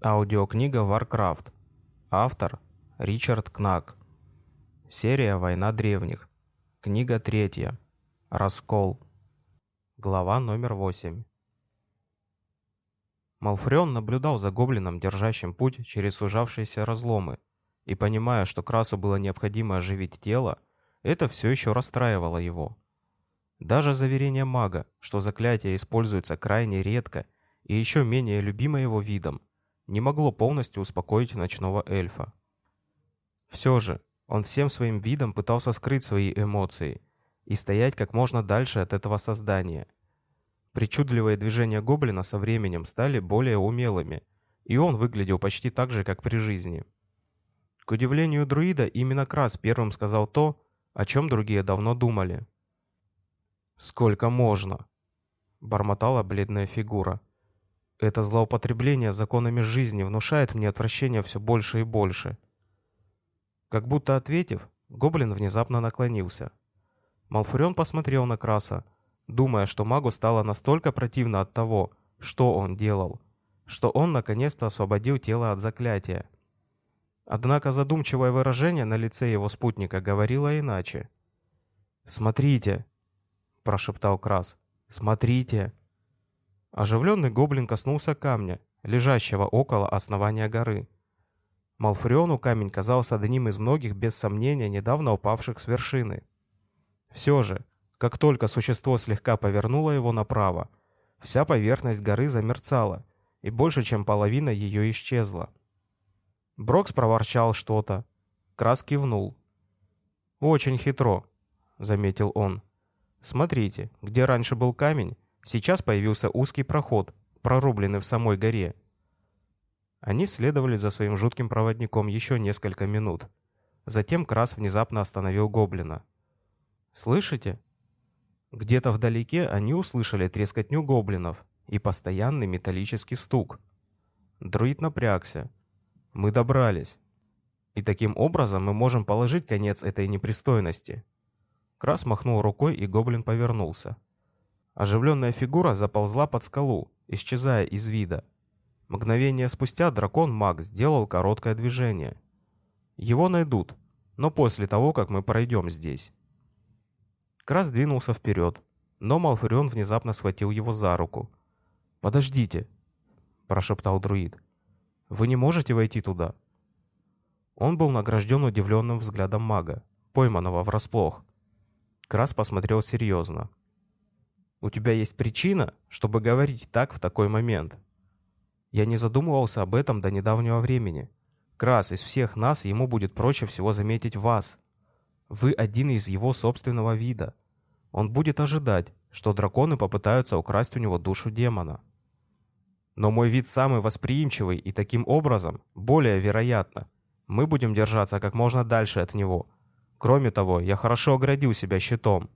Аудиокнига Warcraft. Автор Ричард Кнак. Серия «Война древних». Книга третья. Раскол. Глава номер восемь. Малфреон наблюдал за гоблином, держащим путь через сужавшиеся разломы, и, понимая, что Красу было необходимо оживить тело, это все еще расстраивало его. Даже заверение мага, что заклятие используется крайне редко и еще менее любимо его видом, не могло полностью успокоить ночного эльфа. Все же, он всем своим видом пытался скрыть свои эмоции и стоять как можно дальше от этого создания. Причудливые движения гоблина со временем стали более умелыми, и он выглядел почти так же, как при жизни. К удивлению друида, именно Крас первым сказал то, о чем другие давно думали. «Сколько можно?» — бормотала бледная фигура. Это злоупотребление законами жизни внушает мне отвращение все больше и больше. Как будто ответив, гоблин внезапно наклонился. Малфурион посмотрел на Краса, думая, что магу стало настолько противно от того, что он делал, что он наконец-то освободил тело от заклятия. Однако задумчивое выражение на лице его спутника говорило иначе. «Смотрите!» – прошептал Крас. «Смотрите!» Оживленный гоблин коснулся камня, лежащего около основания горы. Малфриону камень казался одним из многих, без сомнения, недавно упавших с вершины. Все же, как только существо слегка повернуло его направо, вся поверхность горы замерцала, и больше чем половина ее исчезла. Брокс проворчал что-то. Крас кивнул. «Очень хитро», — заметил он. «Смотрите, где раньше был камень, Сейчас появился узкий проход, прорубленный в самой горе. Они следовали за своим жутким проводником еще несколько минут. Затем Крас внезапно остановил гоблина. «Слышите?» Где-то вдалеке они услышали трескотню гоблинов и постоянный металлический стук. Друид напрягся. «Мы добрались. И таким образом мы можем положить конец этой непристойности». Крас махнул рукой, и гоблин повернулся. Оживленная фигура заползла под скалу, исчезая из вида. Мгновение спустя дракон-маг сделал короткое движение. Его найдут, но после того, как мы пройдем здесь. Крас двинулся вперед, но Малфурион внезапно схватил его за руку. «Подождите!» – прошептал друид. «Вы не можете войти туда?» Он был награжден удивленным взглядом мага, пойманного врасплох. Крас посмотрел серьезно. У тебя есть причина, чтобы говорить так в такой момент. Я не задумывался об этом до недавнего времени. Крас, из всех нас ему будет проще всего заметить вас. Вы один из его собственного вида. Он будет ожидать, что драконы попытаются украсть у него душу демона. Но мой вид самый восприимчивый, и таким образом, более вероятно, мы будем держаться как можно дальше от него. Кроме того, я хорошо оградил себя щитом.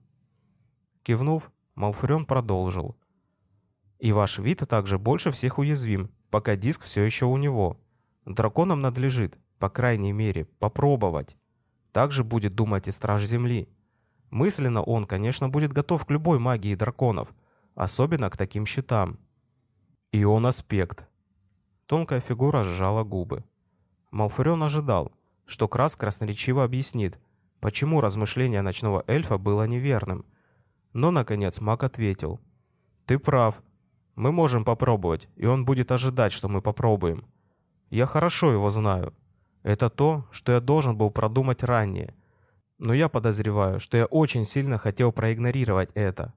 Кивнув, Малфурион продолжил. «И ваш вид также больше всех уязвим, пока диск все еще у него. Драконам надлежит, по крайней мере, попробовать. Также будет думать и Страж Земли. Мысленно он, конечно, будет готов к любой магии драконов, особенно к таким щитам. И он аспект». Тонкая фигура сжала губы. Малфурион ожидал, что Крас красноречиво объяснит, почему размышление ночного эльфа было неверным, но, наконец, маг ответил. «Ты прав. Мы можем попробовать, и он будет ожидать, что мы попробуем. Я хорошо его знаю. Это то, что я должен был продумать ранее. Но я подозреваю, что я очень сильно хотел проигнорировать это.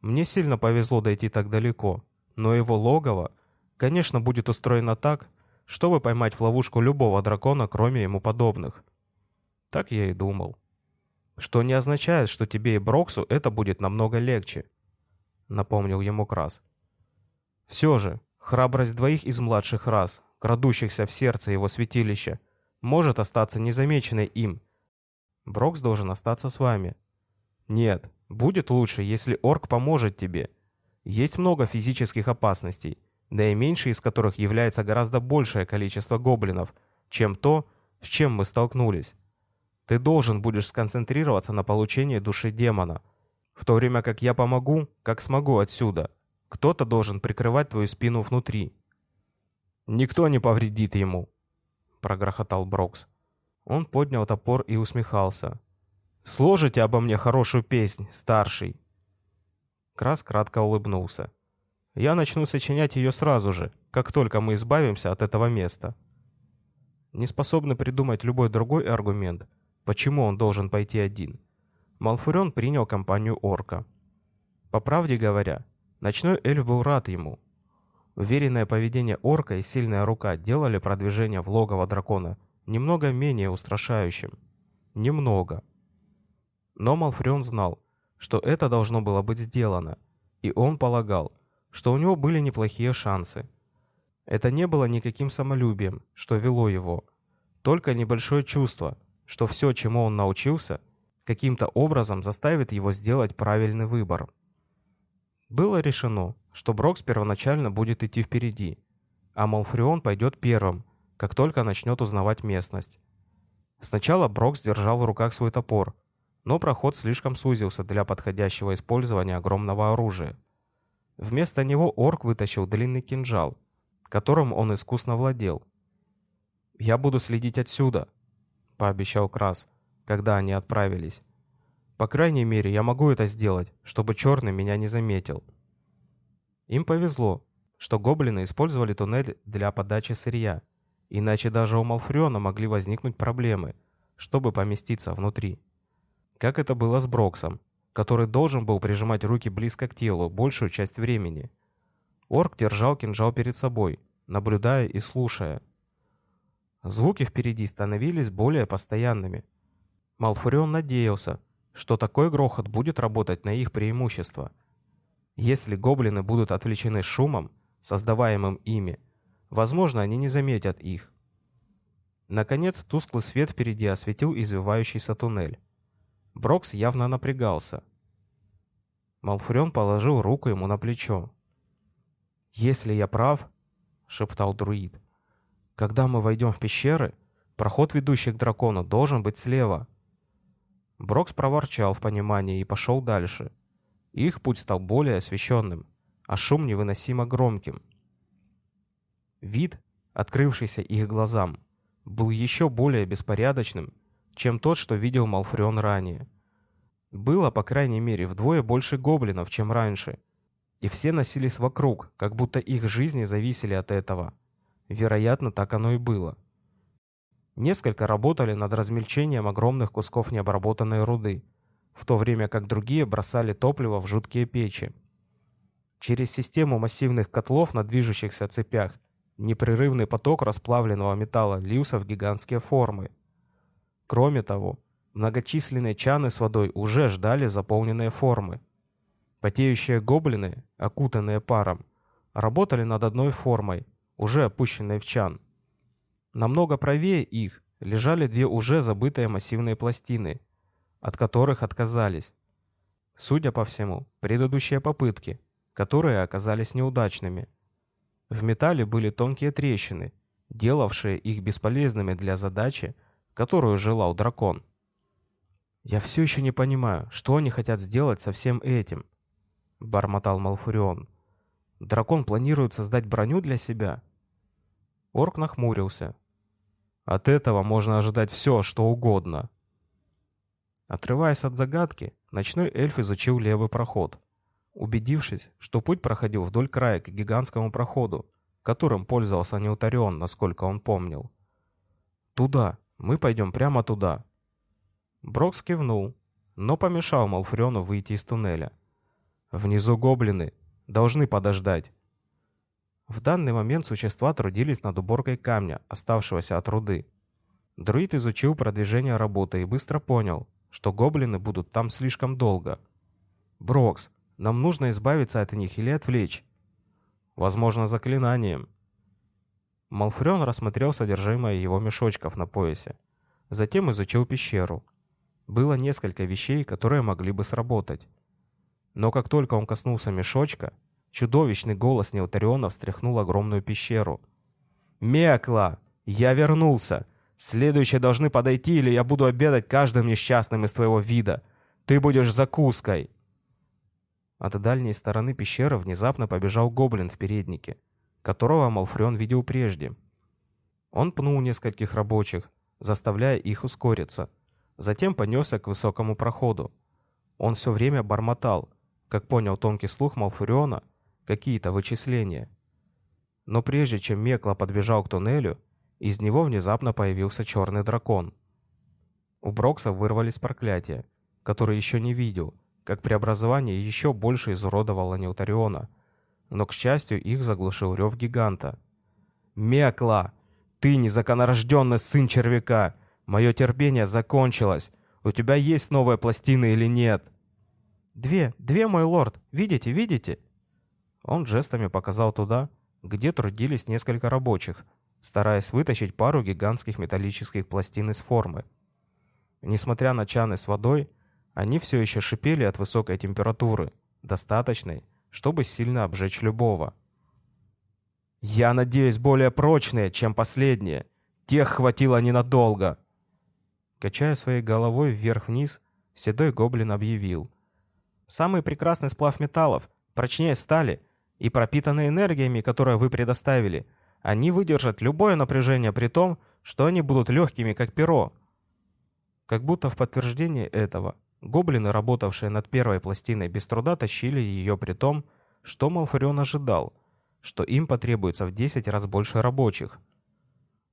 Мне сильно повезло дойти так далеко, но его логово, конечно, будет устроено так, чтобы поймать в ловушку любого дракона, кроме ему подобных. Так я и думал. Что не означает, что тебе и Броксу это будет намного легче, напомнил ему Крас. Все же, храбрость двоих из младших рас, крадущихся в сердце его святилища, может остаться незамеченной им. Брокс должен остаться с вами. Нет, будет лучше, если орк поможет тебе. Есть много физических опасностей, да и меньше из которых является гораздо большее количество гоблинов, чем то, с чем мы столкнулись. Ты должен будешь сконцентрироваться на получении души демона, в то время как я помогу, как смогу отсюда. Кто-то должен прикрывать твою спину внутри. Никто не повредит ему!» — прогрохотал Брокс. Он поднял топор и усмехался. «Сложите обо мне хорошую песнь, старший!» Крас кратко улыбнулся. «Я начну сочинять ее сразу же, как только мы избавимся от этого места». Не способный придумать любой другой аргумент, почему он должен пойти один, Малфурион принял компанию орка. По правде говоря, ночной эльф был рад ему. Уверенное поведение орка и сильная рука делали продвижение в логово дракона немного менее устрашающим. Немного. Но Малфурион знал, что это должно было быть сделано, и он полагал, что у него были неплохие шансы. Это не было никаким самолюбием, что вело его, только небольшое чувство, что все, чему он научился, каким-то образом заставит его сделать правильный выбор. Было решено, что Брокс первоначально будет идти впереди, а Малфрион пойдет первым, как только начнет узнавать местность. Сначала Брокс держал в руках свой топор, но проход слишком сузился для подходящего использования огромного оружия. Вместо него орк вытащил длинный кинжал, которым он искусно владел. «Я буду следить отсюда», — пообещал Крас, когда они отправились. «По крайней мере, я могу это сделать, чтобы черный меня не заметил». Им повезло, что гоблины использовали туннель для подачи сырья, иначе даже у Малфриона могли возникнуть проблемы, чтобы поместиться внутри. Как это было с Броксом, который должен был прижимать руки близко к телу большую часть времени. Орк держал кинжал перед собой, наблюдая и слушая. Звуки впереди становились более постоянными. Малфурион надеялся, что такой грохот будет работать на их преимущество. Если гоблины будут отвлечены шумом, создаваемым ими, возможно, они не заметят их. Наконец, тусклый свет впереди осветил извивающийся туннель. Брокс явно напрягался. Малфурион положил руку ему на плечо. «Если я прав», — шептал друид, — «когда мы войдем в пещеры, проход, ведущий к дракону, должен быть слева». Брокс проворчал в понимании и пошел дальше. Их путь стал более освещенным, а шум невыносимо громким. Вид, открывшийся их глазам, был еще более беспорядочным, чем тот, что видел Малфрион ранее. Было, по крайней мере, вдвое больше гоблинов, чем раньше. И все носились вокруг, как будто их жизни зависели от этого. Вероятно, так оно и было. Несколько работали над размельчением огромных кусков необработанной руды, в то время как другие бросали топливо в жуткие печи. Через систему массивных котлов на движущихся цепях непрерывный поток расплавленного металла лился в гигантские формы. Кроме того, многочисленные чаны с водой уже ждали заполненные формы. Потеющие гоблины, окутанные паром, работали над одной формой, уже опущенной в чан. Намного правее их лежали две уже забытые массивные пластины, от которых отказались. Судя по всему, предыдущие попытки, которые оказались неудачными. В металле были тонкие трещины, делавшие их бесполезными для задачи, которую желал дракон. «Я все еще не понимаю, что они хотят сделать со всем этим», — бормотал Малфурион. «Дракон планирует создать броню для себя?» Орк нахмурился. «От этого можно ожидать все, что угодно». Отрываясь от загадки, ночной эльф изучил левый проход. Убедившись, что путь проходил вдоль края к гигантскому проходу, которым пользовался Неутарион, насколько он помнил. «Туда», мы пойдем прямо туда». Брокс кивнул, но помешал Малфрену выйти из туннеля. «Внизу гоблины. Должны подождать». В данный момент существа трудились над уборкой камня, оставшегося от руды. Друид изучил продвижение работы и быстро понял, что гоблины будут там слишком долго. «Брокс, нам нужно избавиться от них или отвлечь?» «Возможно, заклинанием», Малфрен рассмотрел содержимое его мешочков на поясе. Затем изучил пещеру. Было несколько вещей, которые могли бы сработать. Но как только он коснулся мешочка, чудовищный голос Неутариона встряхнул огромную пещеру. «Мекла! Я вернулся! Следующие должны подойти, или я буду обедать каждым несчастным из твоего вида! Ты будешь закуской!» От дальней стороны пещеры внезапно побежал гоблин в переднике. которого Малфрен видел прежде. Он пнул нескольких рабочих, заставляя их ускориться. Затем понесся к высокому проходу. Он все время бормотал, как понял тонкий слух Малфуриона, какие-то вычисления. Но прежде чем Мекла подбежал к туннелю, из него внезапно появился черный дракон. У Брокса вырвались проклятия, которые еще не видел, как преобразование еще больше изуродовало Неутариона. Но, к счастью, их заглушил рев гиганта. «Мекла! Ты незаконорожденный сын червяка! Мое терпение закончилось! У тебя есть новая пластина или нет?» «Две, две, мой лорд! Видите, видите?» Он жестами показал туда, где трудились несколько рабочих, стараясь вытащить пару гигантских металлических пластин из формы. Несмотря на чаны с водой, они все еще шипели от высокой температуры, достаточной, чтобы сильно обжечь любого. «Я надеюсь, более прочные, чем последние. Тех хватило ненадолго!» Качая своей головой вверх-вниз, седой гоблин объявил. «Самый прекрасный сплав металлов, прочнее стали и пропитанные энергиями, которые вы предоставили, они выдержат любое напряжение при том, что они будут легкими, как перо». Как будто в подтверждение этого, Гоблины, работавшие над первой пластиной, без труда тащили ее при том, что Малфарион ожидал, что им потребуется в 10 раз больше рабочих.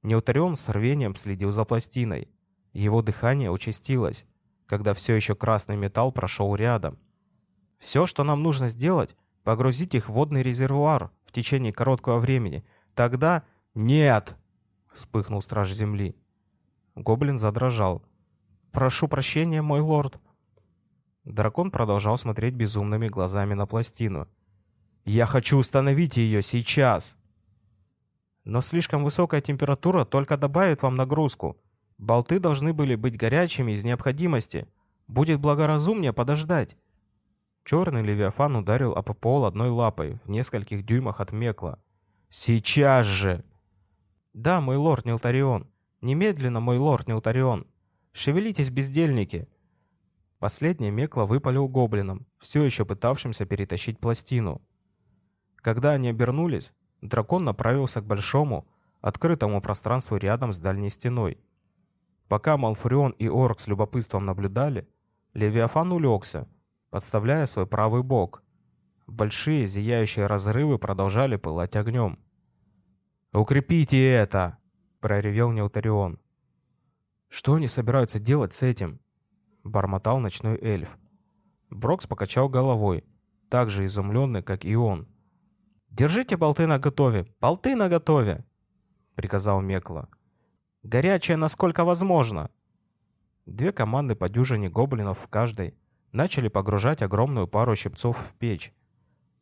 Неутарион с рвением следил за пластиной. Его дыхание участилось, когда все еще красный металл прошел рядом. «Все, что нам нужно сделать, погрузить их в водный резервуар в течение короткого времени. Тогда...» «Нет!» — вспыхнул страж земли. Гоблин задрожал. «Прошу прощения, мой лорд», Дракон продолжал смотреть безумными глазами на пластину. «Я хочу установить ее сейчас!» «Но слишком высокая температура только добавит вам нагрузку. Болты должны были быть горячими из необходимости. Будет благоразумнее подождать». Черный Левиафан ударил об пол одной лапой в нескольких дюймах от Мекла. «Сейчас же!» «Да, мой лорд Нилтарион. Немедленно, мой лорд Нилтарион. Шевелитесь, бездельники. Последнее Мекла выпалил гоблином, все еще пытавшимся перетащить пластину. Когда они обернулись, дракон направился к большому, открытому пространству рядом с дальней стеной. Пока Малфурион и Орк с любопытством наблюдали, Левиафан улегся, подставляя свой правый бок. Большие зияющие разрывы продолжали пылать огнем. «Укрепите это!» — проревел Неутарион. «Что они собираются делать с этим?» бормотал ночной эльф. Брокс покачал головой, так же изумленный, как и он. «Держите болты наготове! Болты наготове!» — приказал Мекла. «Горячее, насколько возможно!» Две команды по дюжине гоблинов в каждой начали погружать огромную пару щипцов в печь.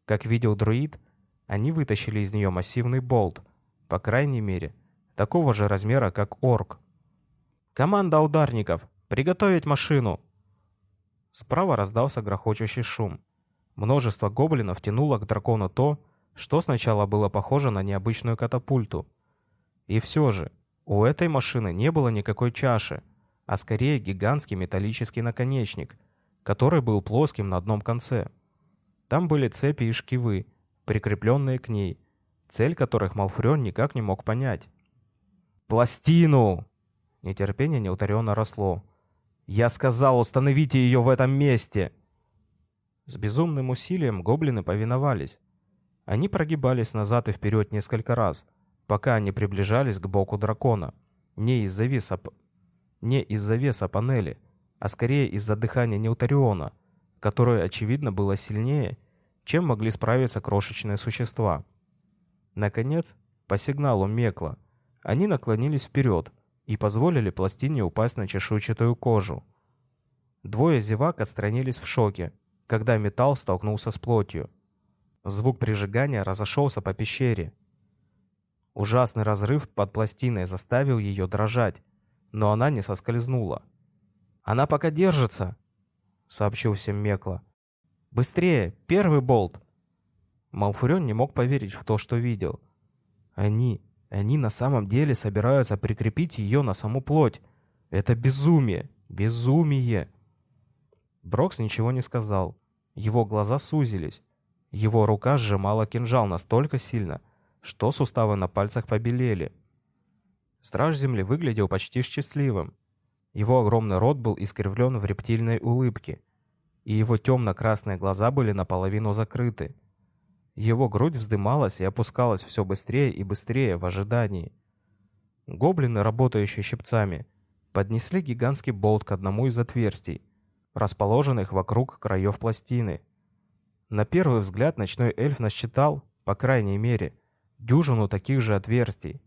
Как видел друид, они вытащили из нее массивный болт, по крайней мере, такого же размера, как орк. «Команда ударников! «Приготовить машину!» Справа раздался грохочущий шум. Множество гоблинов тянуло к дракону то, что сначала было похоже на необычную катапульту. И все же, у этой машины не было никакой чаши, а скорее гигантский металлический наконечник, который был плоским на одном конце. Там были цепи и шкивы, прикрепленные к ней, цель которых Малфрен никак не мог понять. «Пластину!» Нетерпение неутаренно росло. «Я сказал, установите ее в этом месте!» С безумным усилием гоблины повиновались. Они прогибались назад и вперед несколько раз, пока они приближались к боку дракона. Не из-за веса, не из-за веса панели, а скорее из-за дыхания Неутариона, которое, очевидно, было сильнее, чем могли справиться крошечные существа. Наконец, по сигналу Мекла, они наклонились вперед, и позволили пластине упасть на чешуйчатую кожу. Двое зевак отстранились в шоке, когда металл столкнулся с плотью. Звук прижигания разошелся по пещере. Ужасный разрыв под пластиной заставил ее дрожать, но она не соскользнула. «Она пока держится», — сообщил всем Мекла. «Быстрее! Первый болт!» Малфурен не мог поверить в то, что видел. Они, они на самом деле собираются прикрепить ее на саму плоть. Это безумие! Безумие! Брокс ничего не сказал. Его глаза сузились. Его рука сжимала кинжал настолько сильно, что суставы на пальцах побелели. Страж Земли выглядел почти счастливым. Его огромный рот был искривлен в рептильной улыбке, и его темно-красные глаза были наполовину закрыты. Его грудь вздымалась и опускалась все быстрее и быстрее в ожидании. Гоблины, работающие щипцами, поднесли гигантский болт к одному из отверстий, расположенных вокруг краев пластины. На первый взгляд ночной эльф насчитал, по крайней мере, дюжину таких же отверстий.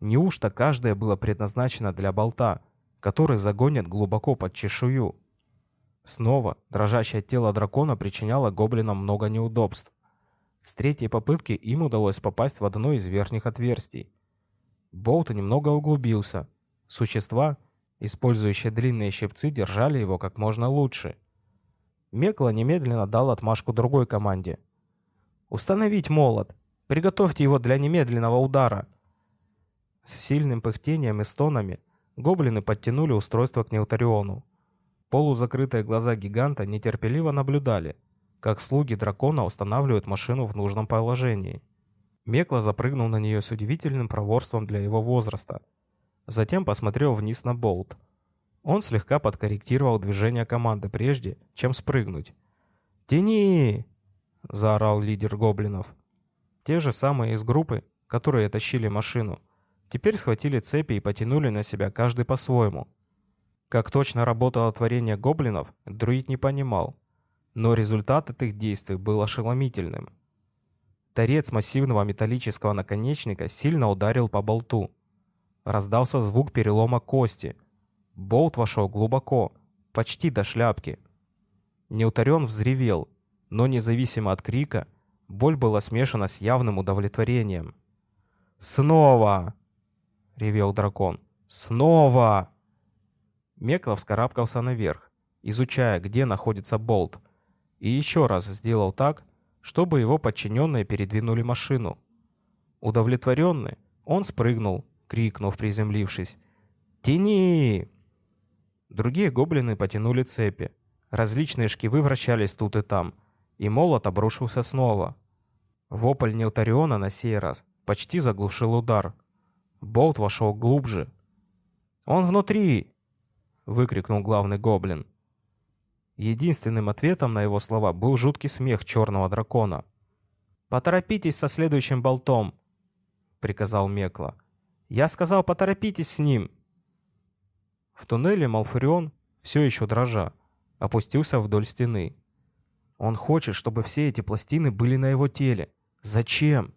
Неужто каждое было предназначено для болта, который загонит глубоко под чешую? Снова дрожащее тело дракона причиняло гоблинам много неудобств. С третьей попытки им удалось попасть в одно из верхних отверстий. Болт немного углубился. Существа, использующие длинные щипцы, держали его как можно лучше. Мекла немедленно дал отмашку другой команде. «Установить молот! Приготовьте его для немедленного удара!» С сильным пыхтением и стонами гоблины подтянули устройство к Неутариону. Полузакрытые глаза гиганта нетерпеливо наблюдали, как слуги дракона устанавливают машину в нужном положении. Мекла запрыгнул на нее с удивительным проворством для его возраста. Затем посмотрел вниз на болт. Он слегка подкорректировал движение команды прежде, чем спрыгнуть. «Тяни!» — заорал лидер гоблинов. Те же самые из группы, которые тащили машину, теперь схватили цепи и потянули на себя каждый по-своему. Как точно работало творение гоблинов, друид не понимал, но результат от их действий был ошеломительным. Торец массивного металлического наконечника сильно ударил по болту. Раздался звук перелома кости. Болт вошел глубоко, почти до шляпки. Неутарен взревел, но независимо от крика, боль была смешана с явным удовлетворением. «Снова!» — ревел дракон. «Снова!» Мекла вскарабкался наверх, изучая, где находится болт, и еще раз сделал так, чтобы его подчиненные передвинули машину. Удовлетворенный, он спрыгнул, крикнув, приземлившись. «Тяни!» Другие гоблины потянули цепи. Различные шкивы вращались тут и там, и молот обрушился снова. Вопль Неутариона на сей раз почти заглушил удар. Болт вошел глубже. «Он внутри!» — выкрикнул главный гоблин. Единственным ответом на его слова был жуткий смех черного дракона. «Поторопитесь со следующим болтом!» — приказал Мекла. «Я сказал, поторопитесь с ним!» В туннеле Малфурион, все еще дрожа, опустился вдоль стены. Он хочет, чтобы все эти пластины были на его теле. Зачем?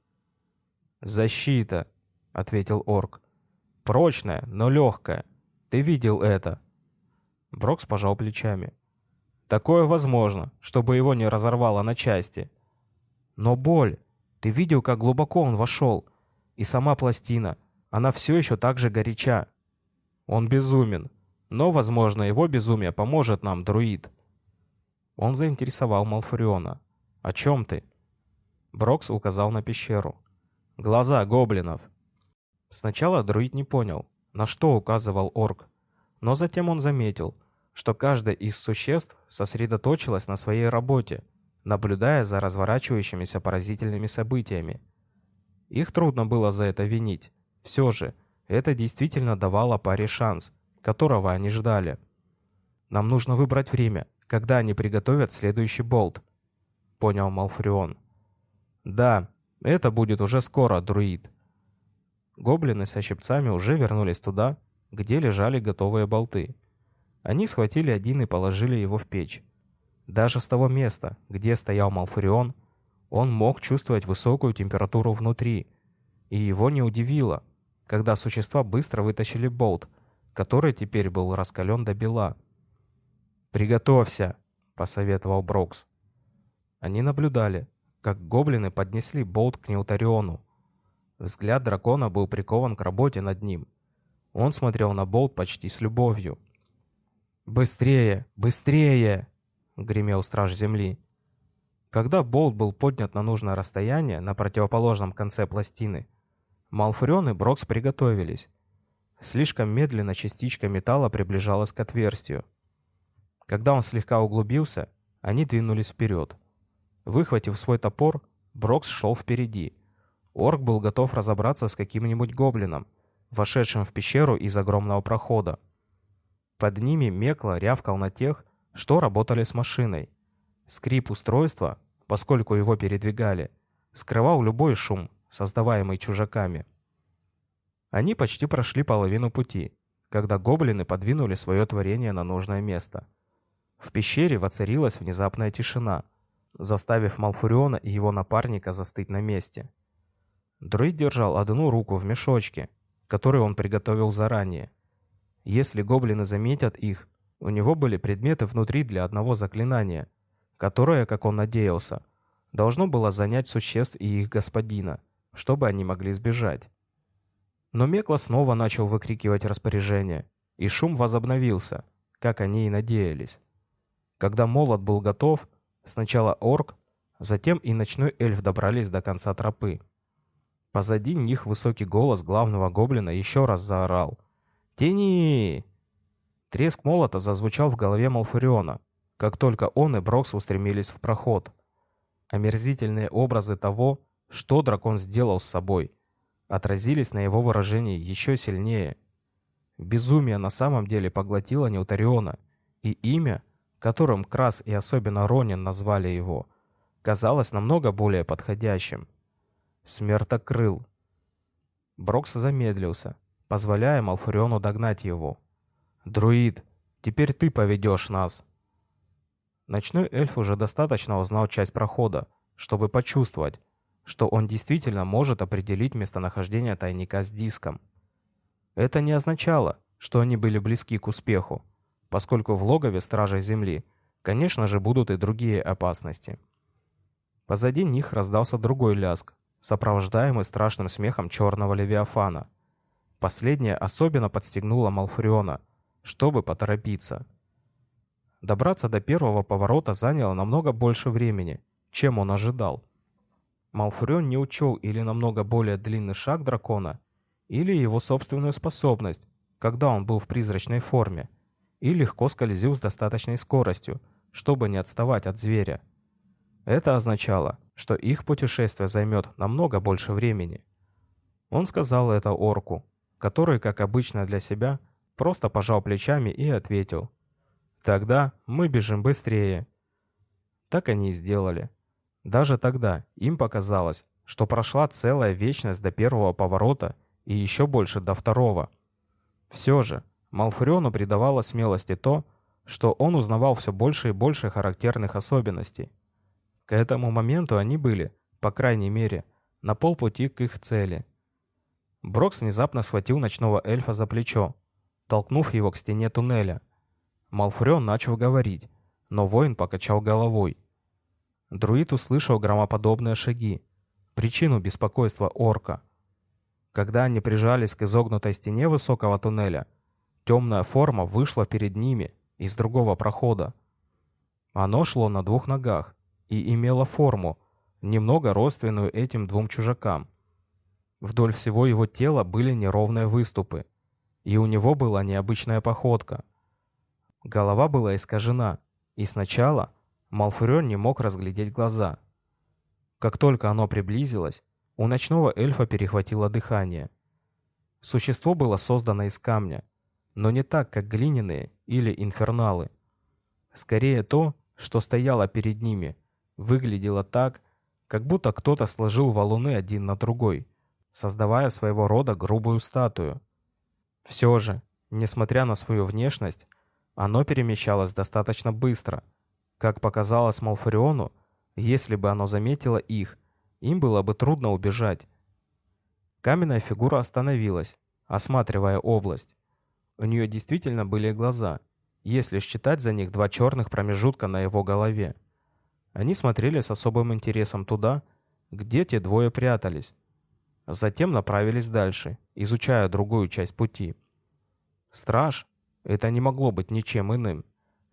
«Защита», — ответил орк. «Прочная, но легкая. Ты видел это». Брокс пожал плечами. Такое возможно, чтобы его не разорвало на части. Но боль. Ты видел, как глубоко он вошел. И сама пластина. Она все еще так же горяча. Он безумен. Но, возможно, его безумие поможет нам, друид. Он заинтересовал Малфуриона. «О чем ты?» Брокс указал на пещеру. «Глаза гоблинов». Сначала друид не понял, на что указывал орк. Но затем он заметил — что каждое из существ сосредоточилось на своей работе, наблюдая за разворачивающимися поразительными событиями. Их трудно было за это винить. Все же, это действительно давало паре шанс, которого они ждали. «Нам нужно выбрать время, когда они приготовят следующий болт», — понял Малфрион. «Да, это будет уже скоро, друид». Гоблины со щипцами уже вернулись туда, где лежали готовые болты. Они схватили один и положили его в печь. Даже с того места, где стоял Малфурион, он мог чувствовать высокую температуру внутри. И его не удивило, когда существа быстро вытащили болт, который теперь был раскален до бела. «Приготовься!» — посоветовал Брокс. Они наблюдали, как гоблины поднесли болт к Неутариону. Взгляд дракона был прикован к работе над ним. Он смотрел на болт почти с любовью. «Быстрее! Быстрее!» — гремел страж земли. Когда болт был поднят на нужное расстояние на противоположном конце пластины, Малфурион и Брокс приготовились. Слишком медленно частичка металла приближалась к отверстию. Когда он слегка углубился, они двинулись вперед. Выхватив свой топор, Брокс шел впереди. Орк был готов разобраться с каким-нибудь гоблином, вошедшим в пещеру из огромного прохода. Под ними Мекла рявкал на тех, что работали с машиной. Скрип устройства, поскольку его передвигали, скрывал любой шум, создаваемый чужаками. Они почти прошли половину пути, когда гоблины подвинули свое творение на нужное место. В пещере воцарилась внезапная тишина, заставив Малфуриона и его напарника застыть на месте. Друид держал одну руку в мешочке, который он приготовил заранее. Если гоблины заметят их, у него были предметы внутри для одного заклинания, которое, как он надеялся, должно было занять существ и их господина, чтобы они могли сбежать. Но Мекла снова начал выкрикивать распоряжение, и шум возобновился, как они и надеялись. Когда молот был готов, сначала орк, затем и ночной эльф добрались до конца тропы. Позади них высокий голос главного гоблина еще раз заорал. «Тяни!» Треск молота зазвучал в голове Малфуриона, как только он и Брокс устремились в проход. Омерзительные образы того, что дракон сделал с собой, отразились на его выражении еще сильнее. Безумие на самом деле поглотило Неутариона, и имя, которым Крас и особенно Ронин назвали его, казалось намного более подходящим. Смертокрыл. Брокс замедлился, позволяя Малфуриону догнать его. «Друид, теперь ты поведешь нас!» Ночной эльф уже достаточно узнал часть прохода, чтобы почувствовать, что он действительно может определить местонахождение тайника с диском. Это не означало, что они были близки к успеху, поскольку в логове Стражей Земли, конечно же, будут и другие опасности. Позади них раздался другой ляск, сопровождаемый страшным смехом черного Левиафана. Последнее особенно подстегнуло Малфуриона, чтобы поторопиться. Добраться до первого поворота заняло намного больше времени, чем он ожидал. Малфурион не учел или намного более длинный шаг дракона, или его собственную способность, когда он был в призрачной форме, и легко скользил с достаточной скоростью, чтобы не отставать от зверя. Это означало, что их путешествие займет намного больше времени. Он сказал это орку, который, как обычно для себя, просто пожал плечами и ответил. «Тогда мы бежим быстрее». Так они и сделали. Даже тогда им показалось, что прошла целая вечность до первого поворота и еще больше до второго. Все же, Малфуриону придавало смелости то, что он узнавал все больше и больше характерных особенностей. К этому моменту они были, по крайней мере, на полпути к их цели. Брокс внезапно схватил ночного эльфа за плечо, толкнув его к стене туннеля. Малфурион начал говорить, но воин покачал головой. Друид услышал громоподобные шаги, причину беспокойства орка. Когда они прижались к изогнутой стене высокого туннеля, темная форма вышла перед ними из другого прохода. Оно шло на двух ногах и имело форму, немного родственную этим двум чужакам. Вдоль всего его тела были неровные выступы, и у него была необычная походка. Голова была искажена, и сначала Малфурион не мог разглядеть глаза. Как только оно приблизилось, у ночного эльфа перехватило дыхание. Существо было создано из камня, но не так, как глиняные или инферналы. Скорее то, что стояло перед ними, выглядело так, как будто кто-то сложил валуны один на другой, создавая своего рода грубую статую. Все же, несмотря на свою внешность, оно перемещалось достаточно быстро – как показалось Малфариону, если бы оно заметило их, им было бы трудно убежать. Каменная фигура остановилась, осматривая область. У нее действительно были глаза, если считать за них два черных промежутка на его голове. Они смотрели с особым интересом туда, где те двое прятались. Затем направились дальше, изучая другую часть пути. Страж, это не могло быть ничем иным,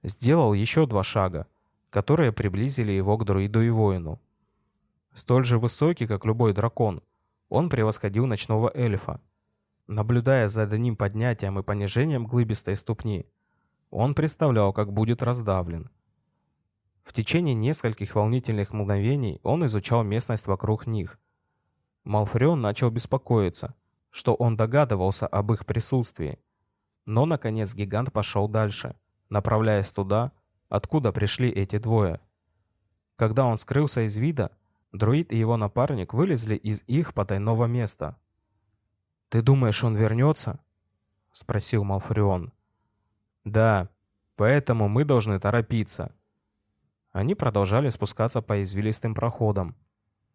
сделал еще два шага, которые приблизили его к друиду и воину. Столь же высокий, как любой дракон, он превосходил ночного эльфа. Наблюдая за одним поднятием и понижением глыбистой ступни, он представлял, как будет раздавлен. В течение нескольких волнительных мгновений он изучал местность вокруг них. Малфреон начал беспокоиться, что он догадывался об их присутствии. Но, наконец, гигант пошел дальше, направляясь туда, откуда пришли эти двое. Когда он скрылся из вида, друид и его напарник вылезли из их потайного места. «Ты думаешь, он вернется?» — спросил Малфреон. «Да, поэтому мы должны торопиться». Они продолжали спускаться по извилистым проходам.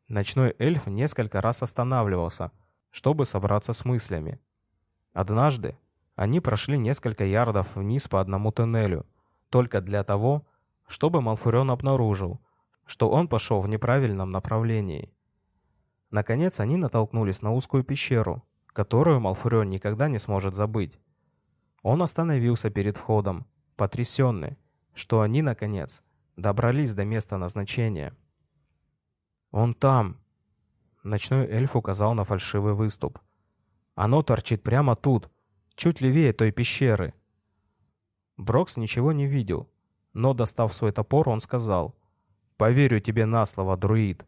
Ночной эльф несколько раз останавливался, чтобы собраться с мыслями. Однажды они прошли несколько ярдов вниз по одному тоннелю, только для того, чтобы Малфурион обнаружил, что он пошел в неправильном направлении. Наконец они натолкнулись на узкую пещеру, которую Малфурион никогда не сможет забыть. Он остановился перед входом, потрясенный, что они, наконец, добрались до места назначения. «Он там!» Ночной эльф указал на фальшивый выступ. «Оно торчит прямо тут, чуть левее той пещеры». Брокс ничего не видел, но, достав свой топор, он сказал, «Поверю тебе на слово, друид».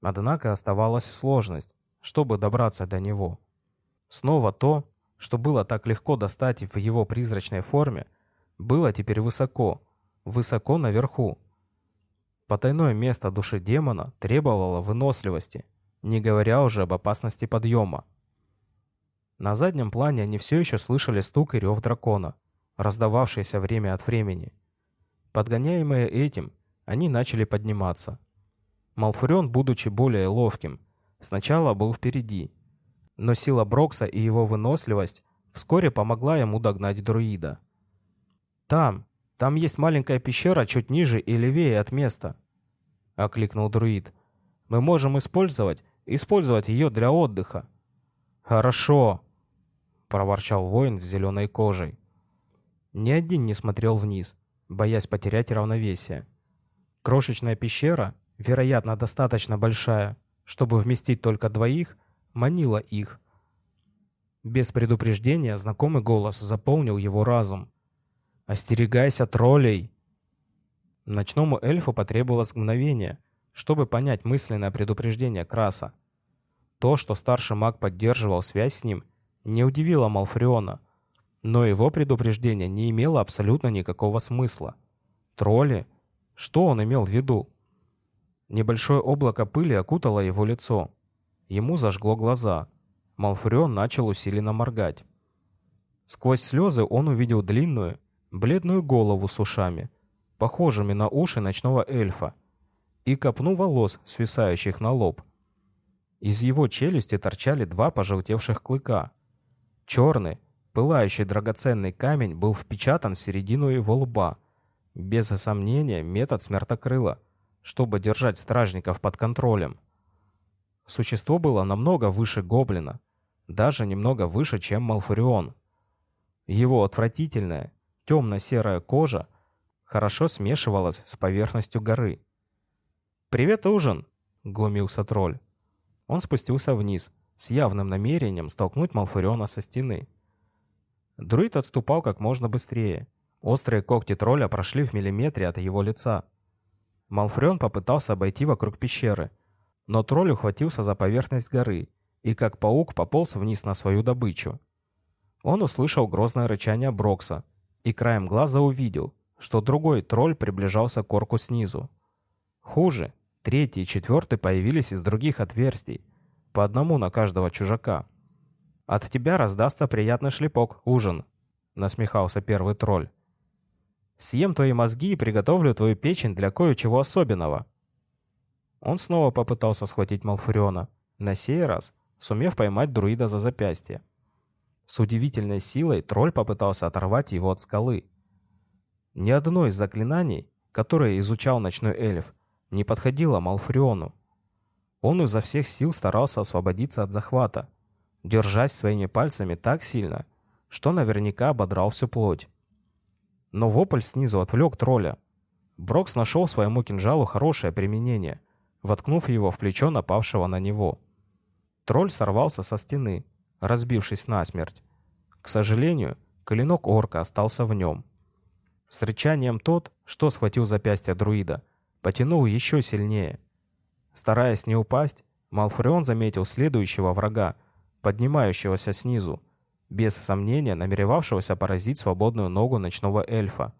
Однако оставалась сложность, чтобы добраться до него. Снова то, что было так легко достать в его призрачной форме, было теперь высоко, высоко наверху. Потайное место души демона требовало выносливости, не говоря уже об опасности подъема. На заднем плане они все еще слышали стук и рев дракона, раздававшийся время от времени. Подгоняемые этим, они начали подниматься. Малфурион, будучи более ловким, сначала был впереди, но сила Брокса и его выносливость вскоре помогла ему догнать друида. «Там, там есть маленькая пещера чуть ниже и левее от места», — окликнул друид. «Мы можем использовать, использовать ее для отдыха». «Хорошо», — проворчал воин с зеленой кожей. Ни один не смотрел вниз, боясь потерять равновесие. Крошечная пещера, вероятно, достаточно большая, чтобы вместить только двоих, манила их. Без предупреждения знакомый голос заполнил его разум. «Остерегайся троллей!» Ночному эльфу потребовалось мгновение, чтобы понять мысленное предупреждение Краса. То, что старший маг поддерживал связь с ним, не удивило Малфриона, но его предупреждение не имело абсолютно никакого смысла. Тролли? Что он имел в виду? Небольшое облако пыли окутало его лицо. Ему зажгло глаза. Малфурион начал усиленно моргать. Сквозь слезы он увидел длинную, бледную голову с ушами, похожими на уши ночного эльфа, и копну волос, свисающих на лоб. Из его челюсти торчали два пожелтевших клыка. Черный, пылающий драгоценный камень был впечатан в середину его лба. Без сомнения, метод смертокрыла, чтобы держать стражников под контролем. Существо было намного выше гоблина, даже немного выше, чем Малфурион. Его отвратительная, темно-серая кожа хорошо смешивалась с поверхностью горы. «Привет, ужин!» — глумился тролль. Он спустился вниз, с явным намерением столкнуть Малфуриона со стены. Друид отступал как можно быстрее. Острые когти тролля прошли в миллиметре от его лица. Малфурион попытался обойти вокруг пещеры, но тролль ухватился за поверхность горы и как паук пополз вниз на свою добычу. Он услышал грозное рычание Брокса, и краем глаза увидел, что другой тролль приближался к орку снизу. Хуже, третий и четвертый появились из других отверстий, по одному на каждого чужака. «От тебя раздастся приятный шлепок, ужин», — насмехался первый тролль. «Съем твои мозги и приготовлю твою печень для кое-чего особенного». Он снова попытался схватить Малфуриона, на сей раз сумев поймать друида за запястье. С удивительной силой тролль попытался оторвать его от скалы. Ни одно из заклинаний, которое изучал ночной эльф, не подходило Малфриону. Он изо всех сил старался освободиться от захвата, держась своими пальцами так сильно, что наверняка ободрал всю плоть. Но вопль снизу отвлек тролля. Брокс нашел своему кинжалу хорошее применение, воткнув его в плечо напавшего на него. Тролль сорвался со стены, разбившись насмерть. К сожалению, клинок орка остался в нем. С рычанием тот, что схватил запястье друида, потянул еще сильнее. Стараясь не упасть, Малфурион заметил следующего врага, поднимающегося снизу, без сомнения намеревавшегося поразить свободную ногу ночного эльфа.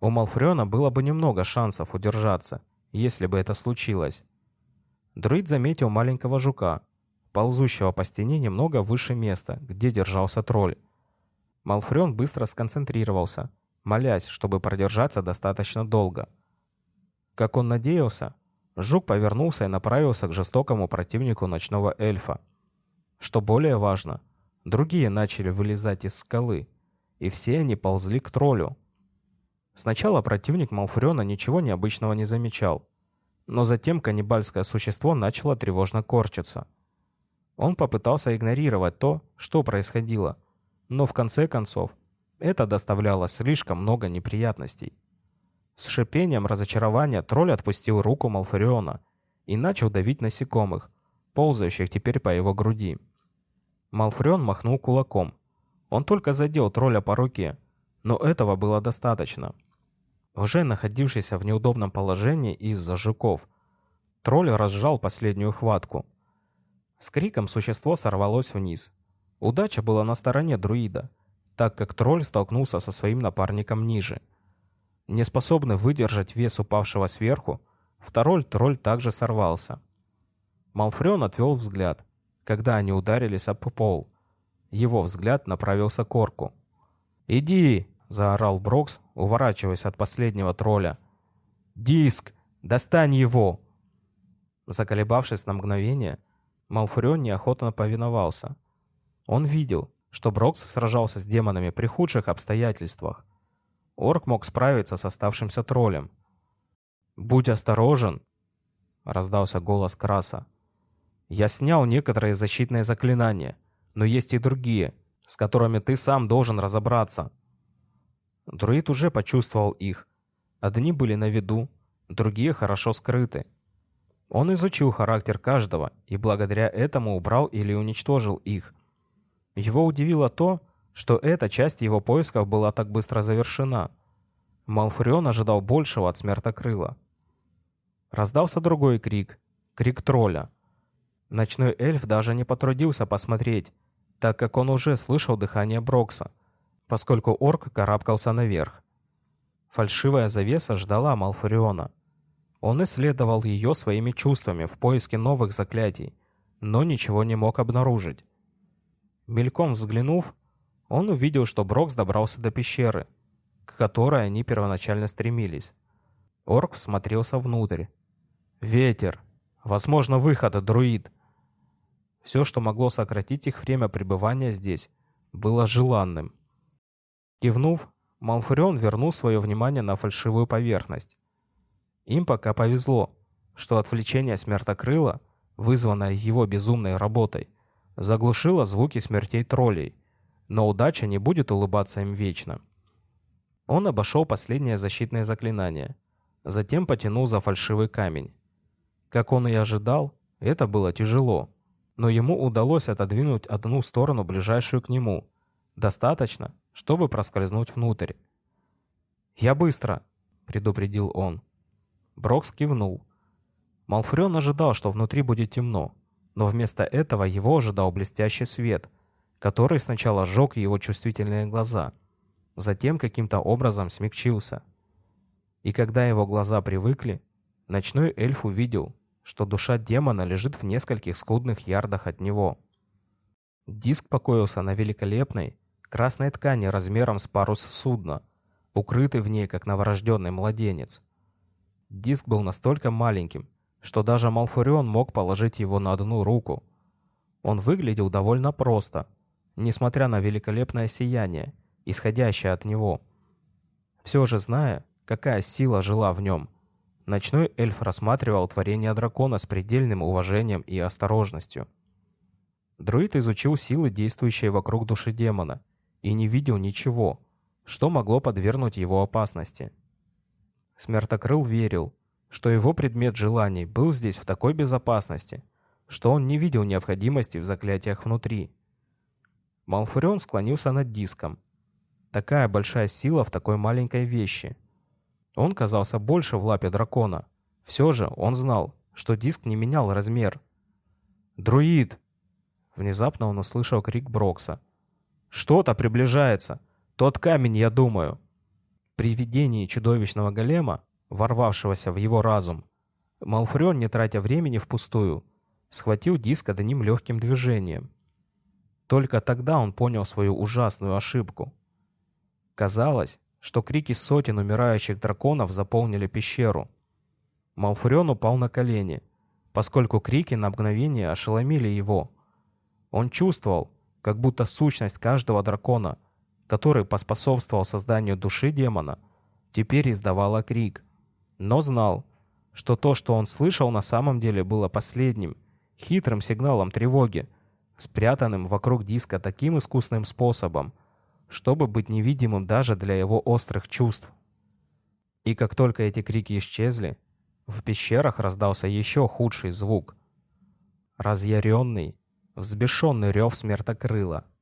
У Малфуриона было бы немного шансов удержаться, если бы это случилось. Друид заметил маленького жука, ползущего по стене немного выше места, где держался тролль. Малфурион быстро сконцентрировался, молясь, чтобы продержаться достаточно долго. Как он надеялся, жук повернулся и направился к жестокому противнику ночного эльфа. Что более важно, другие начали вылезать из скалы, и все они ползли к троллю. Сначала противник Малфуриона ничего необычного не замечал, но затем каннибальское существо начало тревожно корчиться. Он попытался игнорировать то, что происходило, но в конце концов это доставляло слишком много неприятностей. С шипением разочарования тролль отпустил руку Малфуриона и начал давить насекомых, ползающих теперь по его груди. Малфурион махнул кулаком. Он только задел тролля по руке, но этого было достаточно. Уже находившийся в неудобном положении из-за жуков, тролль разжал последнюю хватку. С криком существо сорвалось вниз. Удача была на стороне друида, так как тролль столкнулся со своим напарником ниже. Неспособный выдержать вес упавшего сверху, второй тролль также сорвался. Малфрен отвел взгляд, когда они ударились об пол. Его взгляд направился к орку. «Иди!» — заорал Брокс, уворачиваясь от последнего тролля. «Диск! Достань его!» Заколебавшись на мгновение, Малфурион неохотно повиновался. Он видел, что Брокс сражался с демонами при худших обстоятельствах. Орк мог справиться с оставшимся троллем. «Будь осторожен!» — раздался голос Краса. «Я снял некоторые защитные заклинания, но есть и другие, с которыми ты сам должен разобраться». Друид уже почувствовал их. Одни были на виду, другие хорошо скрыты. Он изучил характер каждого и благодаря этому убрал или уничтожил их. Его удивило то, что эта часть его поисков была так быстро завершена. Малфурион ожидал большего от смертокрыла. Раздался другой крик, крик тролля. Ночной эльф даже не потрудился посмотреть, так как он уже слышал дыхание Брокса — поскольку орк карабкался наверх. Фальшивая завеса ждала Малфуриона. Он исследовал ее своими чувствами в поиске новых заклятий, но ничего не мог обнаружить. Мельком взглянув, он увидел, что Брокс добрался до пещеры, к которой они первоначально стремились. Орк всмотрелся внутрь. «Ветер! Возможно, выход, друид!» Все, что могло сократить их время пребывания здесь, было желанным. Кивнув, Малфурион вернул свое внимание на фальшивую поверхность. Им пока повезло, что отвлечение смертокрыла, вызванное его безумной работой, заглушило звуки смертей троллей, но удача не будет улыбаться им вечно. Он обошел последнее защитное заклинание, затем потянул за фальшивый камень. Как он и ожидал, это было тяжело, но ему удалось отодвинуть одну сторону, ближайшую к нему, достаточно, чтобы проскользнуть внутрь. «Я быстро!» — предупредил он. Брокс кивнул. Малфрен ожидал, что внутри будет темно, но вместо этого его ожидал блестящий свет, который сначала сжег его чувствительные глаза, затем каким-то образом смягчился. И когда его глаза привыкли, ночной эльф увидел, что душа демона лежит в нескольких скудных ярдах от него. Диск покоился на великолепной, красной ткани размером с парус судна, укрытый в ней, как новорожденный младенец. Диск был настолько маленьким, что даже Малфурион мог положить его на одну руку. Он выглядел довольно просто, несмотря на великолепное сияние, исходящее от него. Все же зная, какая сила жила в нем, ночной эльф рассматривал творение дракона с предельным уважением и осторожностью. Друид изучил силы, действующие вокруг души демона, и не видел ничего, что могло подвергнуть его опасности. Смертокрыл верил, что его предмет желаний был здесь в такой безопасности, что он не видел необходимости в заклятиях внутри. Малфурион склонился над диском. Такая большая сила в такой маленькой вещи. Он казался больше в лапе дракона. Все же он знал, что диск не менял размер. «Друид!» Внезапно он услышал крик Брокса. «Что-то приближается! Тот камень, я думаю!» При видении чудовищного голема, ворвавшегося в его разум, Малфрен, не тратя времени впустую, схватил диск одним легким движением. Только тогда он понял свою ужасную ошибку. Казалось, что крики сотен умирающих драконов заполнили пещеру. Малфурен упал на колени, поскольку крики на мгновение ошеломили его. Он чувствовал, как будто сущность каждого дракона, который поспособствовал созданию души демона, теперь издавала крик. Но знал, что то, что он слышал, на самом деле было последним, хитрым сигналом тревоги, спрятанным вокруг диска таким искусным способом, чтобы быть невидимым даже для его острых чувств. И как только эти крики исчезли, в пещерах раздался еще худший звук. Разъяренный, взбешенный рев смертокрыла —